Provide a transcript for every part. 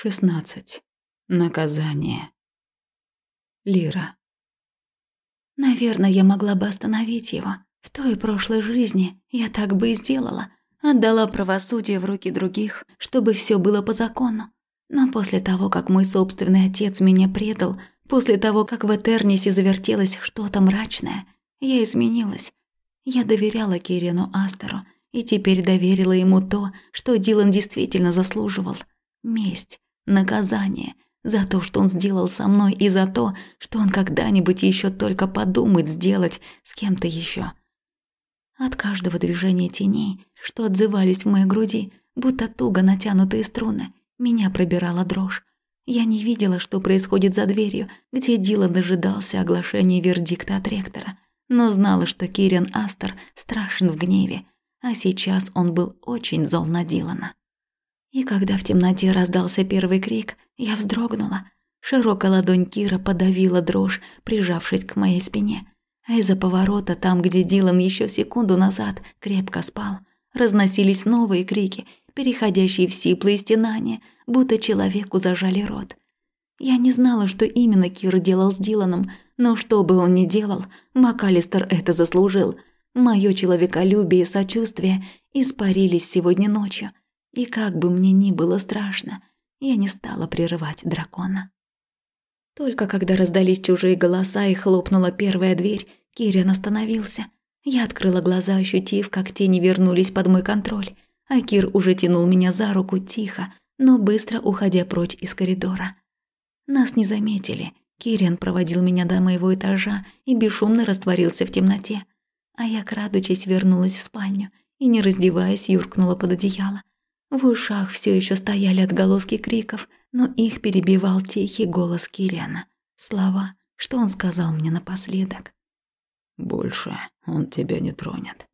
Шестнадцать. Наказание. Лира. Наверное, я могла бы остановить его. В той прошлой жизни я так бы и сделала. Отдала правосудие в руки других, чтобы все было по закону. Но после того, как мой собственный отец меня предал, после того, как в Этернисе завертелось что-то мрачное, я изменилась. Я доверяла Кирину Астеру и теперь доверила ему то, что Дилан действительно заслуживал – месть наказание за то, что он сделал со мной, и за то, что он когда-нибудь еще только подумает сделать с кем-то еще. От каждого движения теней, что отзывались в моей груди, будто туго натянутые струны, меня пробирала дрожь. Я не видела, что происходит за дверью, где Дилан дожидался оглашения вердикта от ректора, но знала, что Кирен Астер страшен в гневе, а сейчас он был очень зол на Дилана. И когда в темноте раздался первый крик, я вздрогнула. Широкая ладонь Кира подавила дрожь, прижавшись к моей спине. А из-за поворота, там, где Дилан еще секунду назад крепко спал, разносились новые крики, переходящие в сиплые стенания, будто человеку зажали рот. Я не знала, что именно Кир делал с Диланом, но что бы он ни делал, МакАлистер это заслужил. Моё человеколюбие и сочувствие испарились сегодня ночью – и как бы мне ни было страшно, я не стала прерывать дракона. Только когда раздались чужие голоса и хлопнула первая дверь, Кириан остановился. Я открыла глаза, ощутив, как тени вернулись под мой контроль, а Кир уже тянул меня за руку тихо, но быстро уходя прочь из коридора. Нас не заметили. Кириан проводил меня до моего этажа и бесшумно растворился в темноте. А я, крадучись, вернулась в спальню и, не раздеваясь, юркнула под одеяло. В ушах все еще стояли отголоски криков, но их перебивал тихий голос Кириана. Слова, что он сказал мне напоследок. «Больше он тебя не тронет».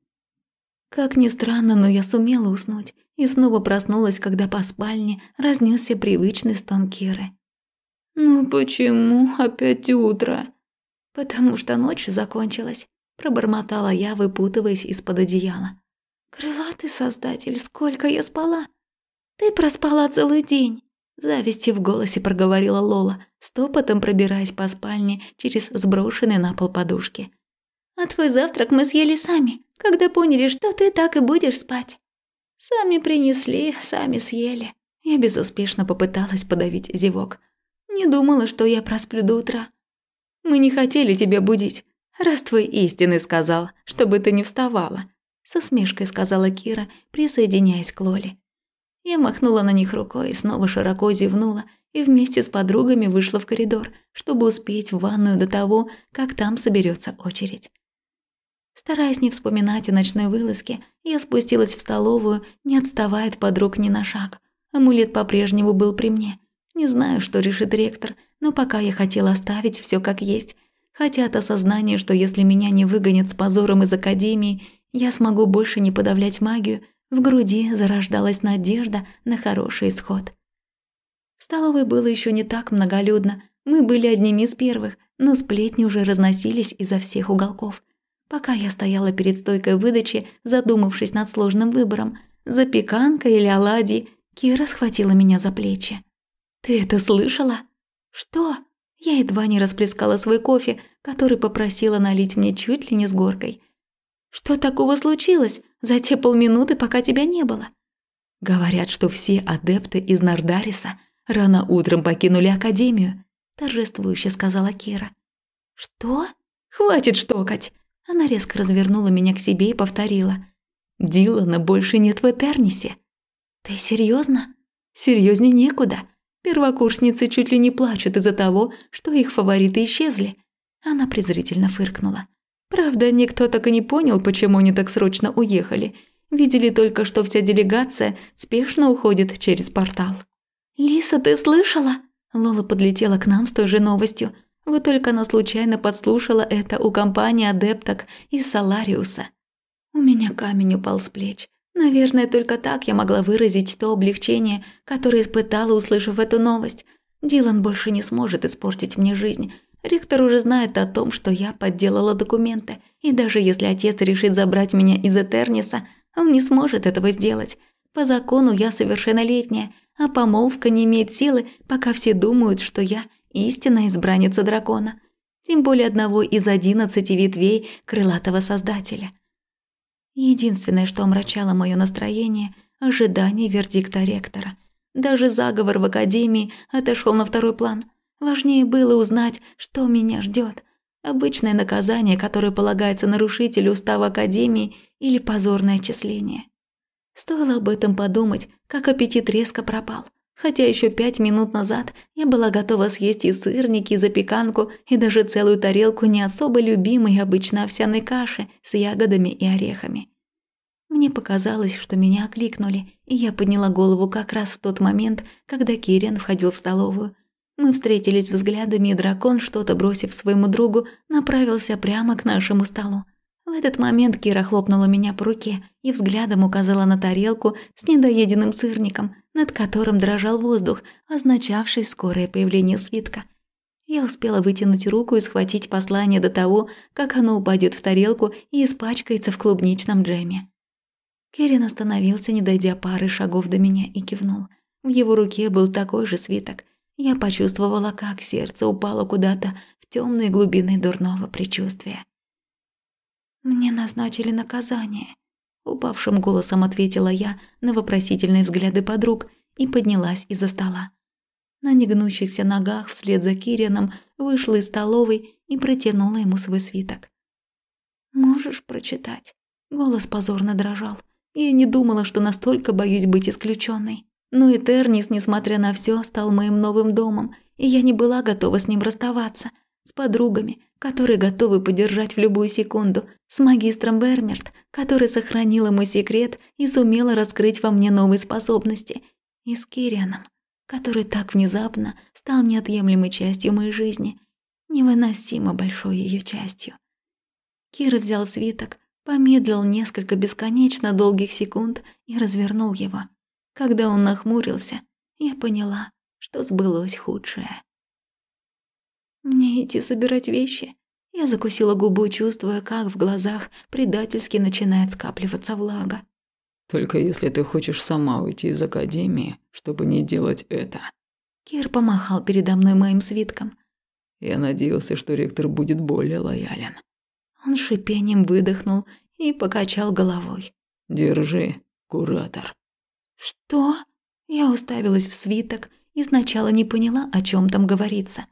Как ни странно, но я сумела уснуть и снова проснулась, когда по спальне разнесся привычный стон Киры. «Ну почему опять утро?» «Потому что ночь закончилась», – пробормотала я, выпутываясь из-под одеяла. «Крылатый создатель, сколько я спала!» «Ты проспала целый день!» Зависти в голосе проговорила Лола, стопотом пробираясь по спальне через сброшенные на пол подушки. «А твой завтрак мы съели сами, когда поняли, что ты так и будешь спать. Сами принесли, сами съели». Я безуспешно попыталась подавить зевок. Не думала, что я просплю до утра. Мы не хотели тебя будить, раз твой истинный сказал, чтобы ты не вставала со смешкой сказала Кира, присоединяясь к Лоле. Я махнула на них рукой и снова широко зевнула и вместе с подругами вышла в коридор, чтобы успеть в ванную до того, как там соберется очередь. Стараясь не вспоминать о ночной вылазке, я спустилась в столовую, не отставая от подруг ни на шаг. Амулет по-прежнему был при мне. Не знаю, что решит ректор, но пока я хотела оставить все как есть, хотя от осознания, что если меня не выгонят с позором из академии я смогу больше не подавлять магию, в груди зарождалась надежда на хороший исход. В столовой было еще не так многолюдно, мы были одними из первых, но сплетни уже разносились изо всех уголков. Пока я стояла перед стойкой выдачи, задумавшись над сложным выбором, запеканка или оладьи, Кира схватила меня за плечи. «Ты это слышала?» «Что?» Я едва не расплескала свой кофе, который попросила налить мне чуть ли не с горкой. Что такого случилось за те полминуты, пока тебя не было? Говорят, что все адепты из Нардариса рано утром покинули академию, торжествующе сказала Кира. Что? Хватит штокать. Она резко развернула меня к себе и повторила: Дилана больше нет в Этернисе. Ты серьезно? Серьезнее некуда. Первокурсницы чуть ли не плачут из-за того, что их фавориты исчезли. Она презрительно фыркнула. Правда, никто так и не понял, почему они так срочно уехали. Видели только, что вся делегация спешно уходит через портал. «Лиса, ты слышала?» Лола подлетела к нам с той же новостью. Вот только она случайно подслушала это у компании адепток из Салариуса. У меня камень упал с плеч. Наверное, только так я могла выразить то облегчение, которое испытала, услышав эту новость. Дилан больше не сможет испортить мне жизнь, Ректор уже знает о том, что я подделала документы, и даже если отец решит забрать меня из Этерниса, он не сможет этого сделать. По закону я совершеннолетняя, а помолвка не имеет силы, пока все думают, что я истинная избранница дракона, тем более одного из одиннадцати ветвей крылатого создателя. Единственное, что омрачало мое настроение – ожидание вердикта ректора. Даже заговор в академии отошел на второй план. Важнее было узнать, что меня ждет. Обычное наказание, которое полагается нарушителю устава академии или позорное отчисление. Стоило об этом подумать, как аппетит резко пропал. Хотя еще пять минут назад я была готова съесть и сырники, и запеканку, и даже целую тарелку не особо любимой обычно овсяной каши с ягодами и орехами. Мне показалось, что меня окликнули, и я подняла голову как раз в тот момент, когда Кириан входил в столовую. Мы встретились взглядами, и дракон, что-то бросив своему другу, направился прямо к нашему столу. В этот момент Кира хлопнула меня по руке и взглядом указала на тарелку с недоеденным сырником, над которым дрожал воздух, означавший скорое появление свитка. Я успела вытянуть руку и схватить послание до того, как оно упадет в тарелку и испачкается в клубничном джеме. Керин остановился, не дойдя пары шагов до меня, и кивнул. В его руке был такой же свиток. Я почувствовала, как сердце упало куда-то в темные глубины дурного предчувствия. «Мне назначили наказание», — упавшим голосом ответила я на вопросительные взгляды подруг и поднялась из-за стола. На негнущихся ногах вслед за Кирианом вышла из столовой и протянула ему свой свиток. «Можешь прочитать?» Голос позорно дрожал. Я не думала, что настолько боюсь быть исключенной. Но и Тернис, несмотря на все, стал моим новым домом, и я не была готова с ним расставаться. С подругами, которые готовы поддержать в любую секунду, с магистром Бермерт, который сохранила мой секрет и сумела раскрыть во мне новые способности, и с Кирианом, который так внезапно стал неотъемлемой частью моей жизни, невыносимо большой ее частью. Кира взял свиток, помедлил несколько бесконечно долгих секунд и развернул его. Когда он нахмурился, я поняла, что сбылось худшее. «Мне идти собирать вещи?» Я закусила губу, чувствуя, как в глазах предательски начинает скапливаться влага. «Только если ты хочешь сама уйти из академии, чтобы не делать это». Кир помахал передо мной моим свитком. Я надеялся, что ректор будет более лоялен. Он шипением выдохнул и покачал головой. «Держи, куратор». «Что?» Я уставилась в свиток и сначала не поняла, о чем там говорится.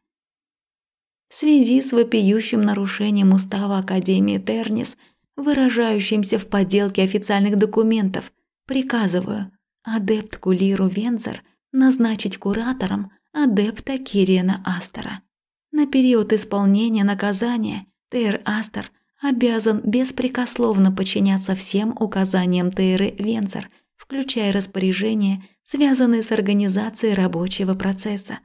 В связи с вопиющим нарушением устава Академии Тернис, выражающимся в подделке официальных документов, приказываю адептку Лиру Вензер назначить куратором адепта Кириена Астера. На период исполнения наказания Тейр Астер – обязан беспрекословно подчиняться всем указаниям Тейры Венцер, включая распоряжения, связанные с организацией рабочего процесса.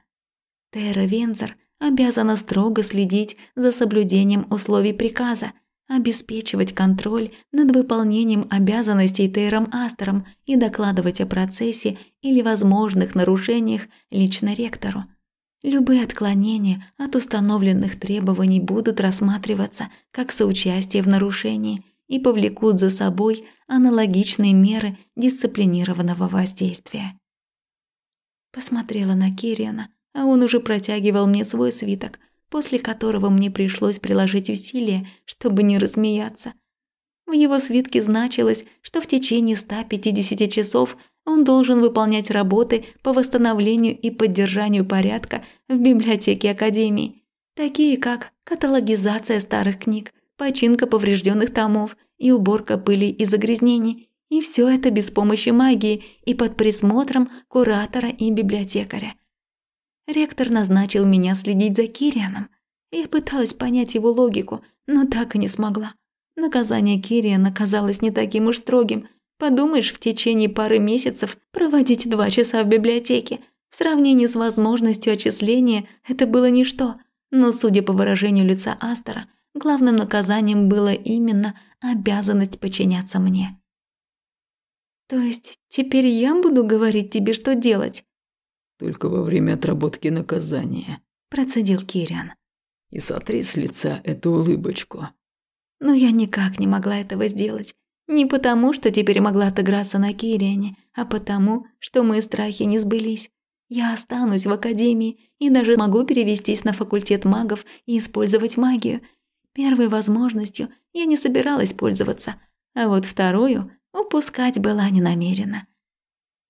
Тейра Венцер обязана строго следить за соблюдением условий приказа, обеспечивать контроль над выполнением обязанностей Тейром Астером и докладывать о процессе или возможных нарушениях лично ректору – Любые отклонения от установленных требований будут рассматриваться как соучастие в нарушении и повлекут за собой аналогичные меры дисциплинированного воздействия. Посмотрела на Кириана, а он уже протягивал мне свой свиток, после которого мне пришлось приложить усилия, чтобы не рассмеяться. В его свитке значилось, что в течение 150 часов он должен выполнять работы по восстановлению и поддержанию порядка в библиотеке Академии, такие как каталогизация старых книг, починка поврежденных томов и уборка пыли и загрязнений. И все это без помощи магии и под присмотром куратора и библиотекаря. Ректор назначил меня следить за Кирианом. Я пыталась понять его логику, но так и не смогла. Наказание Кириана казалось не таким уж строгим – Подумаешь, в течение пары месяцев проводить два часа в библиотеке. В сравнении с возможностью отчисления это было ничто. Но, судя по выражению лица Астера, главным наказанием было именно обязанность подчиняться мне. «То есть теперь я буду говорить тебе, что делать?» «Только во время отработки наказания», – процедил Кириан. «И сотри с лица эту улыбочку». Но я никак не могла этого сделать. Не потому, что теперь могла отыграться на Кириане, а потому, что мои страхи не сбылись. Я останусь в академии и даже могу перевестись на факультет магов и использовать магию. Первой возможностью я не собиралась пользоваться, а вот вторую упускать была не намерена.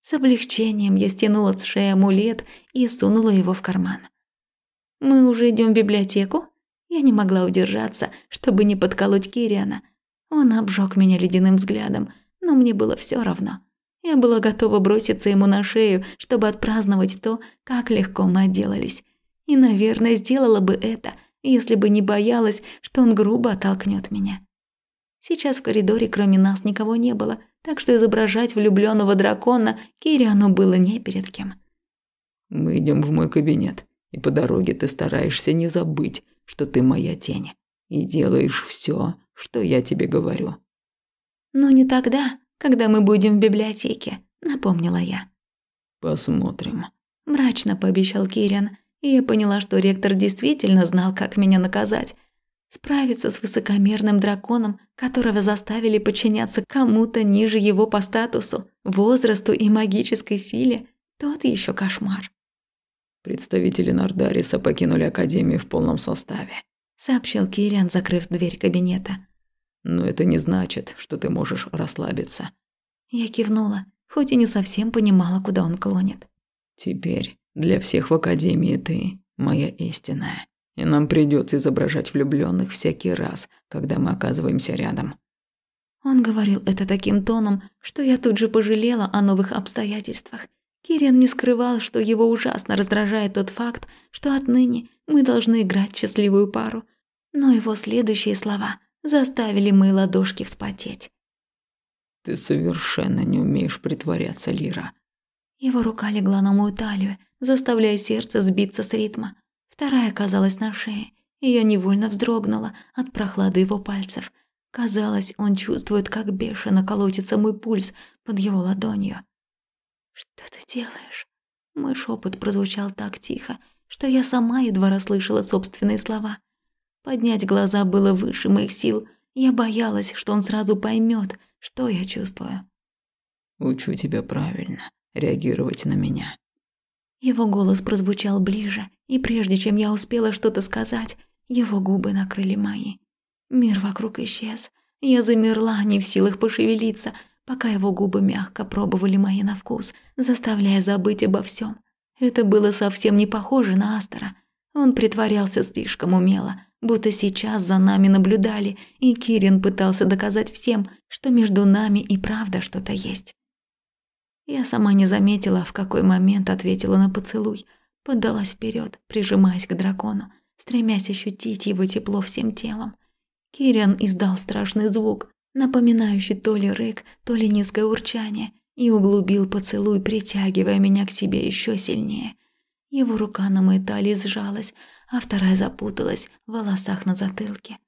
С облегчением я стянула с шеи амулет и сунула его в карман. «Мы уже идем в библиотеку?» Я не могла удержаться, чтобы не подколоть Кириана. Он обжег меня ледяным взглядом, но мне было все равно. Я была готова броситься ему на шею, чтобы отпраздновать то, как легко мы отделались. И, наверное, сделала бы это, если бы не боялась, что он грубо оттолкнет меня. Сейчас в коридоре кроме нас никого не было, так что изображать влюбленного дракона Кириану было не перед кем. «Мы идем в мой кабинет, и по дороге ты стараешься не забыть, что ты моя тень, и делаешь все, что я тебе говорю». «Но не тогда, когда мы будем в библиотеке», — напомнила я. «Посмотрим», — мрачно пообещал Кириан, и я поняла, что ректор действительно знал, как меня наказать. Справиться с высокомерным драконом, которого заставили подчиняться кому-то ниже его по статусу, возрасту и магической силе, тот еще кошмар. Представители Нардариса покинули Академию в полном составе, сообщил Кириан, закрыв дверь кабинета. Но это не значит, что ты можешь расслабиться. Я кивнула, хоть и не совсем понимала, куда он клонит. Теперь для всех в Академии ты моя истинная и нам придется изображать влюбленных всякий раз, когда мы оказываемся рядом. Он говорил это таким тоном, что я тут же пожалела о новых обстоятельствах. Кириан не скрывал, что его ужасно раздражает тот факт, что отныне мы должны играть счастливую пару. Но его следующие слова заставили мои ладошки вспотеть. «Ты совершенно не умеешь притворяться, Лира». Его рука легла на мою талию, заставляя сердце сбиться с ритма. Вторая оказалась на шее, и я невольно вздрогнула от прохлады его пальцев. Казалось, он чувствует, как бешено колотится мой пульс под его ладонью. «Что ты делаешь?» Мой шепот прозвучал так тихо, что я сама едва расслышала собственные слова. Поднять глаза было выше моих сил. Я боялась, что он сразу поймет, что я чувствую. «Учу тебя правильно реагировать на меня», его голос прозвучал ближе, и прежде чем я успела что-то сказать, его губы накрыли мои. Мир вокруг исчез. Я замерла, не в силах пошевелиться, пока его губы мягко пробовали мои на вкус, заставляя забыть обо всем. Это было совсем не похоже на Астера. Он притворялся слишком умело, будто сейчас за нами наблюдали, и Кирин пытался доказать всем, что между нами и правда что-то есть. Я сама не заметила, в какой момент ответила на поцелуй, поддалась вперед, прижимаясь к дракону, стремясь ощутить его тепло всем телом. Кириан издал страшный звук, напоминающий то ли рык, то ли низкое урчание, и углубил поцелуй, притягивая меня к себе еще сильнее. Его рука на моей талии сжалась, а вторая запуталась в волосах на затылке.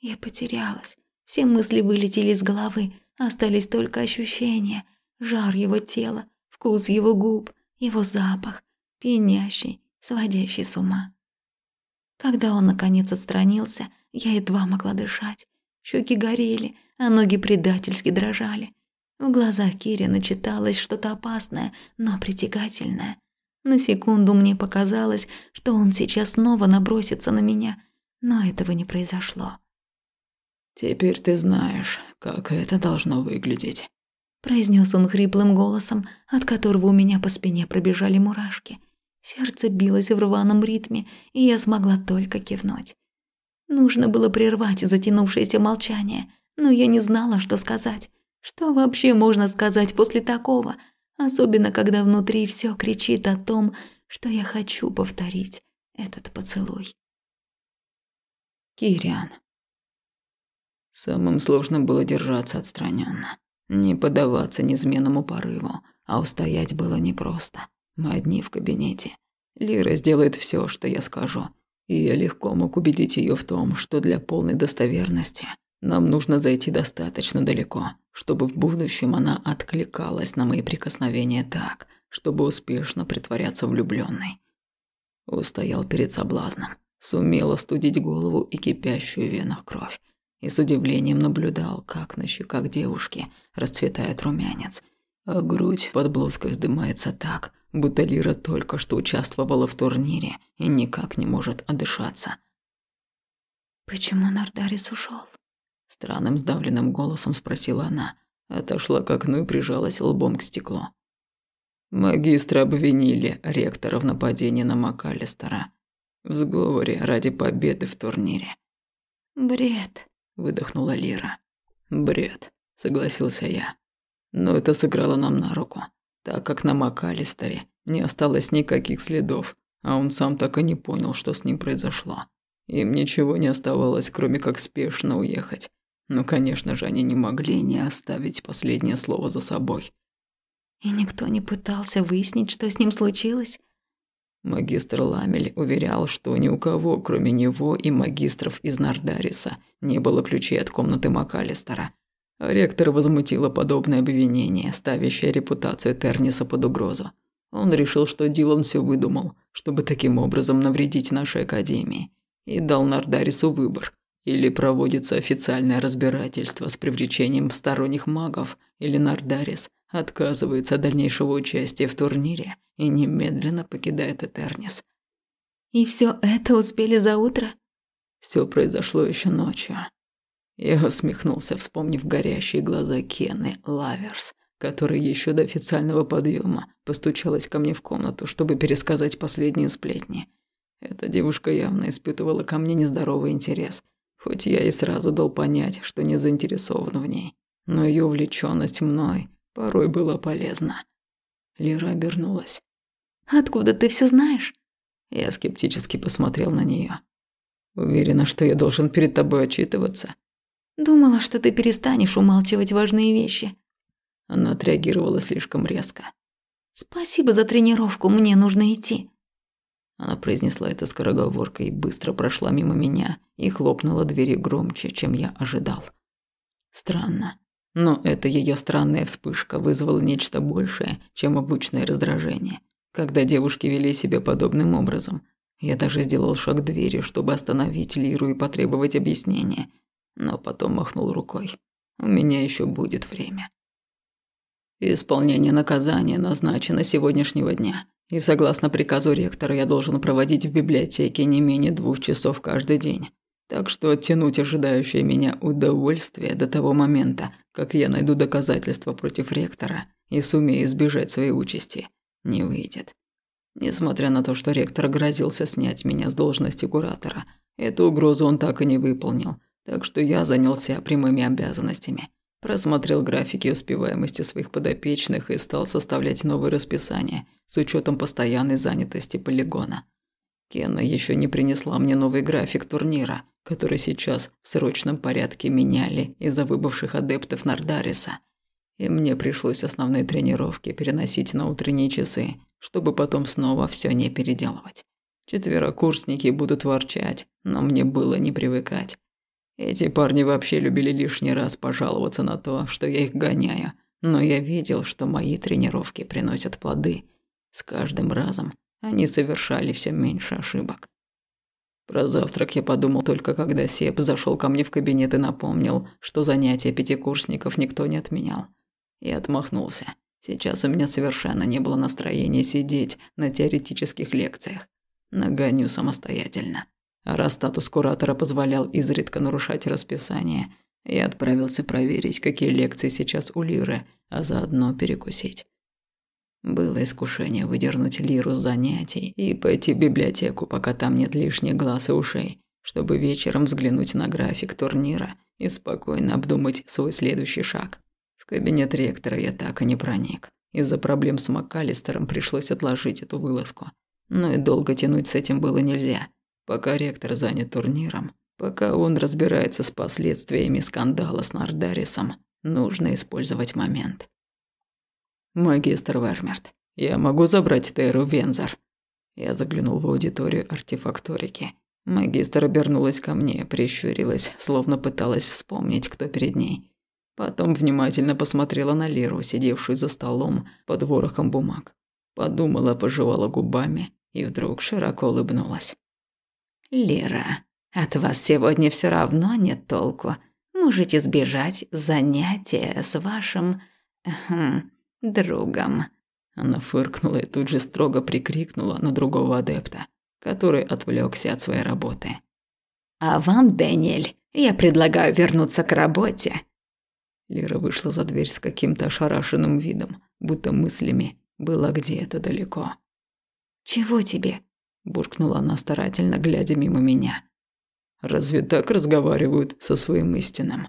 Я потерялась. Все мысли вылетели из головы, остались только ощущения – жар его тела, вкус его губ, его запах, пьянящий, сводящий с ума. Когда он наконец отстранился, я едва могла дышать. Щеки горели, а ноги предательски дрожали. В глазах Кирина читалось что-то опасное, но притягательное. На секунду мне показалось, что он сейчас снова набросится на меня, но этого не произошло. «Теперь ты знаешь, как это должно выглядеть», произнес он хриплым голосом, от которого у меня по спине пробежали мурашки. Сердце билось в рваном ритме, и я смогла только кивнуть. Нужно было прервать затянувшееся молчание, но я не знала, что сказать. Что вообще можно сказать после такого, особенно когда внутри все кричит о том, что я хочу повторить этот поцелуй. Кириан. Самым сложным было держаться отстраненно. Не поддаваться неизменному порыву, а устоять было непросто. Мы одни в кабинете. Лира сделает все, что я скажу. И я легко мог убедить ее в том, что для полной достоверности нам нужно зайти достаточно далеко, чтобы в будущем она откликалась на мои прикосновения так, чтобы успешно притворяться влюбленной. Устоял перед соблазном, сумел остудить голову и кипящую в венах кровь. И с удивлением наблюдал, как на щеках девушки расцветает румянец, а грудь под блузкой вздымается так, будто Лира только что участвовала в турнире и никак не может отдышаться. «Почему Нардарис ушел? Странным сдавленным голосом спросила она. Отошла к окну и прижалась лбом к стеклу. Магистры обвинили ректора в нападении на МакАлистера. В сговоре ради победы в турнире. «Бред», – выдохнула Лира. «Бред», – согласился я. Но это сыграло нам на руку, так как на МакАлистере не осталось никаких следов, а он сам так и не понял, что с ним произошло. Им ничего не оставалось, кроме как спешно уехать. Но, конечно же, они не могли не оставить последнее слово за собой. И никто не пытался выяснить, что с ним случилось? Магистр Ламель уверял, что ни у кого, кроме него и магистров из Нардариса, не было ключей от комнаты МакАлистера. Ректор возмутило подобное обвинение, ставящее репутацию Терниса под угрозу. Он решил, что Дилан все выдумал, чтобы таким образом навредить нашей академии, и дал Нардарису выбор – или проводится официальное разбирательство с привлечением сторонних магов, или Нардарис отказывается от дальнейшего участия в турнире и немедленно покидает Этернис. И все это успели за утро? Все произошло еще ночью. Я усмехнулся, вспомнив горящие глаза Кены Лаверс, которая еще до официального подъема постучалась ко мне в комнату, чтобы пересказать последние сплетни. Эта девушка явно испытывала ко мне нездоровый интерес – Хоть я и сразу дал понять, что не заинтересован в ней, но ее увлеченность мной порой была полезна. Лира обернулась. «Откуда ты все знаешь?» Я скептически посмотрел на нее. «Уверена, что я должен перед тобой отчитываться?» «Думала, что ты перестанешь умалчивать важные вещи». Она отреагировала слишком резко. «Спасибо за тренировку, мне нужно идти». Она произнесла это скороговоркой и быстро прошла мимо меня и хлопнула дверью громче, чем я ожидал. Странно. Но эта ее странная вспышка вызвала нечто большее, чем обычное раздражение. Когда девушки вели себя подобным образом, я даже сделал шаг к двери, чтобы остановить Лиру и потребовать объяснения, но потом махнул рукой. У меня еще будет время. Исполнение наказания назначено сегодняшнего дня. И согласно приказу ректора я должен проводить в библиотеке не менее двух часов каждый день. Так что оттянуть ожидающее меня удовольствие до того момента, как я найду доказательства против ректора и сумею избежать своей участи, не выйдет. Несмотря на то, что ректор грозился снять меня с должности куратора, эту угрозу он так и не выполнил, так что я занялся прямыми обязанностями. Просмотрел графики успеваемости своих подопечных и стал составлять новые расписания с учетом постоянной занятости полигона. Кена еще не принесла мне новый график турнира, который сейчас в срочном порядке меняли из-за выбывших адептов Нардариса. И мне пришлось основные тренировки переносить на утренние часы, чтобы потом снова все не переделывать. Четверокурсники будут ворчать, но мне было не привыкать. Эти парни вообще любили лишний раз пожаловаться на то, что я их гоняю, но я видел, что мои тренировки приносят плоды. С каждым разом они совершали все меньше ошибок. Про завтрак я подумал только когда Сеп зашел ко мне в кабинет и напомнил, что занятия пятикурсников никто не отменял. И отмахнулся. Сейчас у меня совершенно не было настроения сидеть на теоретических лекциях. Нагоню самостоятельно. А раз статус куратора позволял изредка нарушать расписание, я отправился проверить, какие лекции сейчас у Лиры, а заодно перекусить. Было искушение выдернуть Лиру с занятий и пойти в библиотеку, пока там нет лишних глаз и ушей, чтобы вечером взглянуть на график турнира и спокойно обдумать свой следующий шаг. В кабинет ректора я так и не проник. Из-за проблем с МакАлистером пришлось отложить эту вылазку. Но и долго тянуть с этим было нельзя. Пока ректор занят турниром, пока он разбирается с последствиями скандала с Нардарисом, нужно использовать момент. «Магистр Вермерт, я могу забрать Теру Вензор?» Я заглянул в аудиторию артефакторики. Магистр обернулась ко мне, прищурилась, словно пыталась вспомнить, кто перед ней. Потом внимательно посмотрела на Леру, сидевшую за столом под ворохом бумаг. Подумала, пожевала губами и вдруг широко улыбнулась. «Лера, от вас сегодня все равно нет толку. можете сбежать занятия с вашим... Хм, другом». Она фыркнула и тут же строго прикрикнула на другого адепта, который отвлекся от своей работы. «А вам, Дэниэль, я предлагаю вернуться к работе». Лира вышла за дверь с каким-то ошарашенным видом, будто мыслями была где-то далеко. «Чего тебе?» – буркнула она старательно, глядя мимо меня. «Разве так разговаривают со своим истинным?»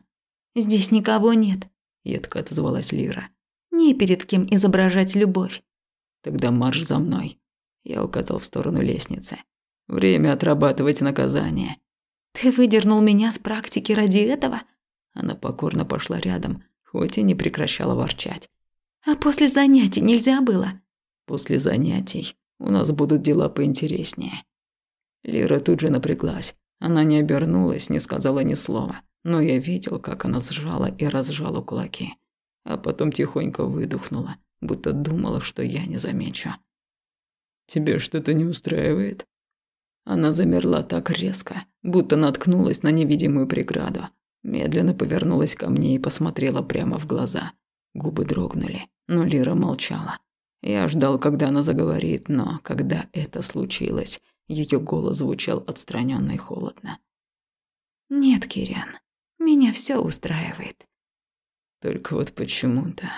«Здесь никого нет», – едко отозвалась Лира. «Не перед кем изображать любовь». «Тогда марш за мной». Я указал в сторону лестницы. «Время отрабатывать наказание». «Ты выдернул меня с практики ради этого?» Она покорно пошла рядом, хоть и не прекращала ворчать. «А после занятий нельзя было?» «После занятий у нас будут дела поинтереснее». Лира тут же напряглась. Она не обернулась, не сказала ни слова, но я видел, как она сжала и разжала кулаки, а потом тихонько выдохнула, будто думала, что я не замечу. «Тебе что-то не устраивает?» Она замерла так резко, будто наткнулась на невидимую преграду. Медленно повернулась ко мне и посмотрела прямо в глаза. Губы дрогнули, но Лира молчала. Я ждал, когда она заговорит, но когда это случилось, ее голос звучал отстраненно и холодно. «Нет, Кириан, меня все устраивает». Только вот почему-то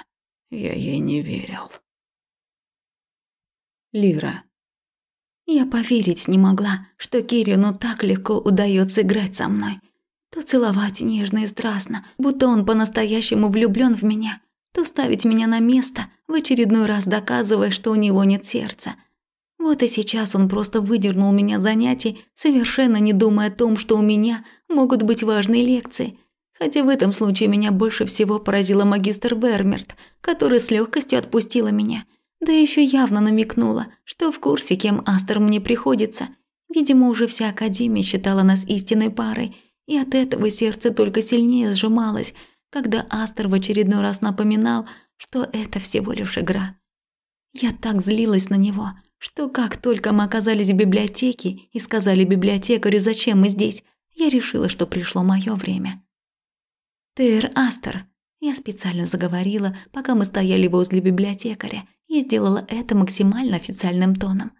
я ей не верил. Лира. Я поверить не могла, что Кирину так легко удается играть со мной. То целовать нежно и страстно, будто он по-настоящему влюблен в меня, то ставить меня на место, в очередной раз доказывая, что у него нет сердца. Вот и сейчас он просто выдернул меня занятий, совершенно не думая о том, что у меня могут быть важные лекции. Хотя в этом случае меня больше всего поразила магистр Вермерт, которая с легкостью отпустила меня. Да еще явно намекнула, что в курсе, кем Астер мне приходится. Видимо, уже вся Академия считала нас истинной парой – и от этого сердце только сильнее сжималось, когда Астер в очередной раз напоминал, что это всего лишь игра. Я так злилась на него, что как только мы оказались в библиотеке и сказали библиотекарю, зачем мы здесь, я решила, что пришло мое время. «Тер Астер», я специально заговорила, пока мы стояли возле библиотекаря, и сделала это максимально официальным тоном.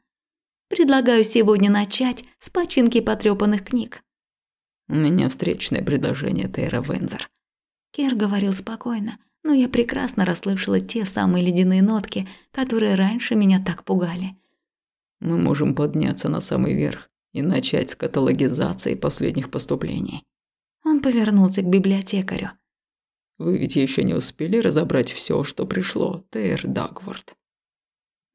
«Предлагаю сегодня начать с починки потрёпанных книг. У меня встречное предложение, Тейра Вензер. Кер говорил спокойно, но я прекрасно расслышала те самые ледяные нотки, которые раньше меня так пугали. Мы можем подняться на самый верх и начать с каталогизации последних поступлений. Он повернулся к библиотекарю. Вы ведь еще не успели разобрать все, что пришло, Тейр Дагворд.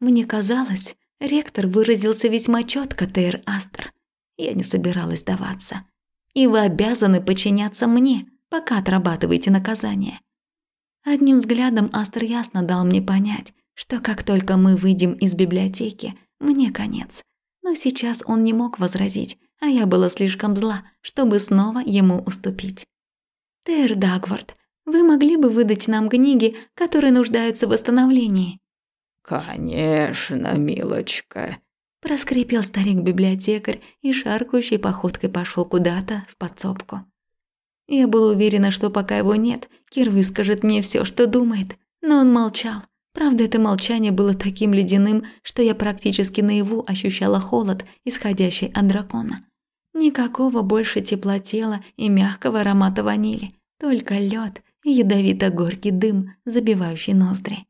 Мне казалось, ректор выразился весьма четко, Тейр Астер. Я не собиралась сдаваться и вы обязаны подчиняться мне, пока отрабатываете наказание». Одним взглядом Астер ясно дал мне понять, что как только мы выйдем из библиотеки, мне конец. Но сейчас он не мог возразить, а я была слишком зла, чтобы снова ему уступить. «Тер Дагвард, вы могли бы выдать нам книги, которые нуждаются в восстановлении?» «Конечно, милочка», Проскрипел старик-библиотекарь и шаркающей походкой пошел куда-то в подсобку. Я была уверена, что пока его нет, Кир выскажет мне все, что думает, но он молчал. Правда, это молчание было таким ледяным, что я практически наяву ощущала холод, исходящий от дракона. Никакого больше тепла тела и мягкого аромата ванили, только лед и ядовито-горький дым, забивающий ноздри.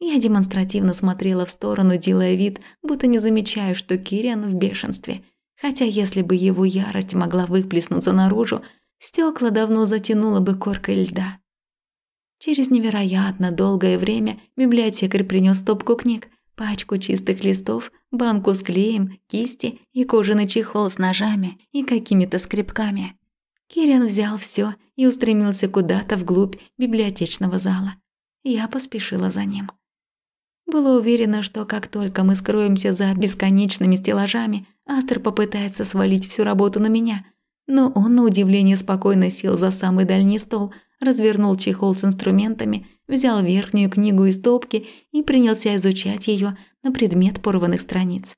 Я демонстративно смотрела в сторону, делая вид, будто не замечаю, что Кириан в бешенстве. Хотя если бы его ярость могла выплеснуться наружу, стекла давно затянуло бы коркой льда. Через невероятно долгое время библиотекарь принес стопку книг, пачку чистых листов, банку с клеем, кисти и кожаный чехол с ножами и какими-то скребками. Кириан взял все и устремился куда-то вглубь библиотечного зала. Я поспешила за ним. Была уверена, что как только мы скроемся за бесконечными стеллажами, Астер попытается свалить всю работу на меня. Но он, на удивление, спокойно сел за самый дальний стол, развернул чехол с инструментами, взял верхнюю книгу из топки и принялся изучать ее на предмет порванных страниц.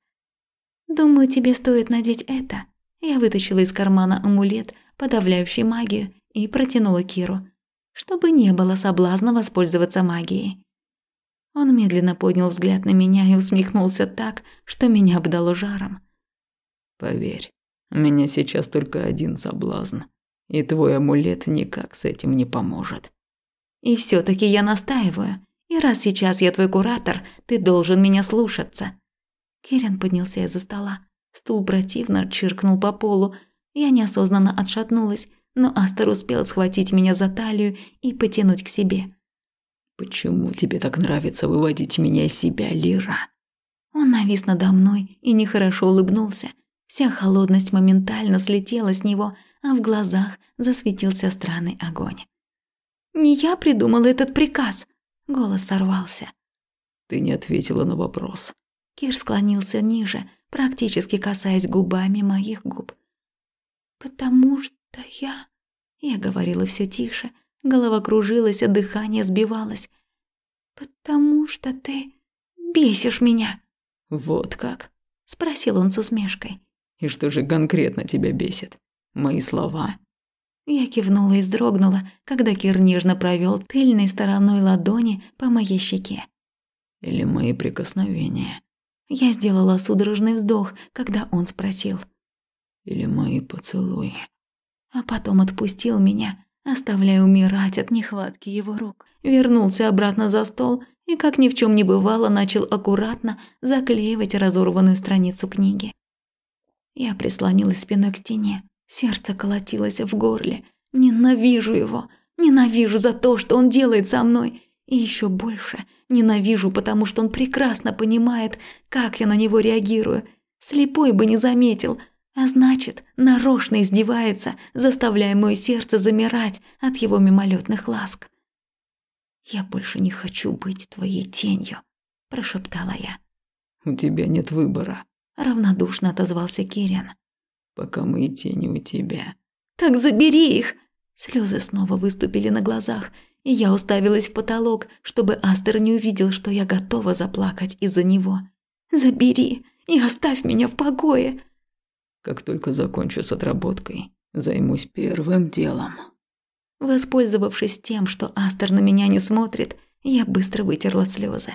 «Думаю, тебе стоит надеть это». Я вытащила из кармана амулет, подавляющий магию, и протянула Киру, чтобы не было соблазна воспользоваться магией. Он медленно поднял взгляд на меня и усмехнулся так, что меня обдало жаром. «Поверь, у меня сейчас только один соблазн, и твой амулет никак с этим не поможет». «И все таки я настаиваю, и раз сейчас я твой куратор, ты должен меня слушаться». Кирин поднялся из-за стола. Стул противно чиркнул по полу. Я неосознанно отшатнулась, но Астер успел схватить меня за талию и потянуть к себе. «Почему тебе так нравится выводить меня из себя, Лира?» Он навис надо мной и нехорошо улыбнулся. Вся холодность моментально слетела с него, а в глазах засветился странный огонь. «Не я придумала этот приказ!» Голос сорвался. «Ты не ответила на вопрос». Кир склонился ниже, практически касаясь губами моих губ. «Потому что я...» Я говорила все тише, голова кружилась, а дыхание сбивалось. «Потому что ты бесишь меня». «Вот как?» – спросил он с усмешкой. «И что же конкретно тебя бесит? Мои слова?» Я кивнула и вздрогнула, когда Кир нежно провел тыльной стороной ладони по моей щеке. «Или мои прикосновения?» Я сделала судорожный вздох, когда он спросил. «Или мои поцелуи?» А потом отпустил меня, оставляя умирать от нехватки его рук. Вернулся обратно за стол и, как ни в чем не бывало, начал аккуратно заклеивать разорванную страницу книги. Я прислонилась спиной к стене. Сердце колотилось в горле. Ненавижу его. Ненавижу за то, что он делает со мной. И еще больше ненавижу, потому что он прекрасно понимает, как я на него реагирую. Слепой бы не заметил, а значит, нарочно издевается, заставляя мое сердце замирать от его мимолетных ласк. «Я больше не хочу быть твоей тенью», – прошептала я. «У тебя нет выбора», – равнодушно отозвался Кирин. «Пока мои тени у тебя». «Так забери их!» Слезы снова выступили на глазах, и я уставилась в потолок, чтобы Астер не увидел, что я готова заплакать из-за него. «Забери и оставь меня в покое!» Как только закончу с отработкой, займусь первым делом. Воспользовавшись тем, что Астер на меня не смотрит, я быстро вытерла слезы.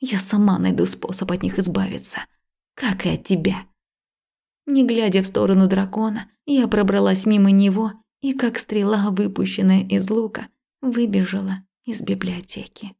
Я сама найду способ от них избавиться, как и от тебя. Не глядя в сторону дракона, я пробралась мимо него и, как стрела, выпущенная из лука, выбежала из библиотеки.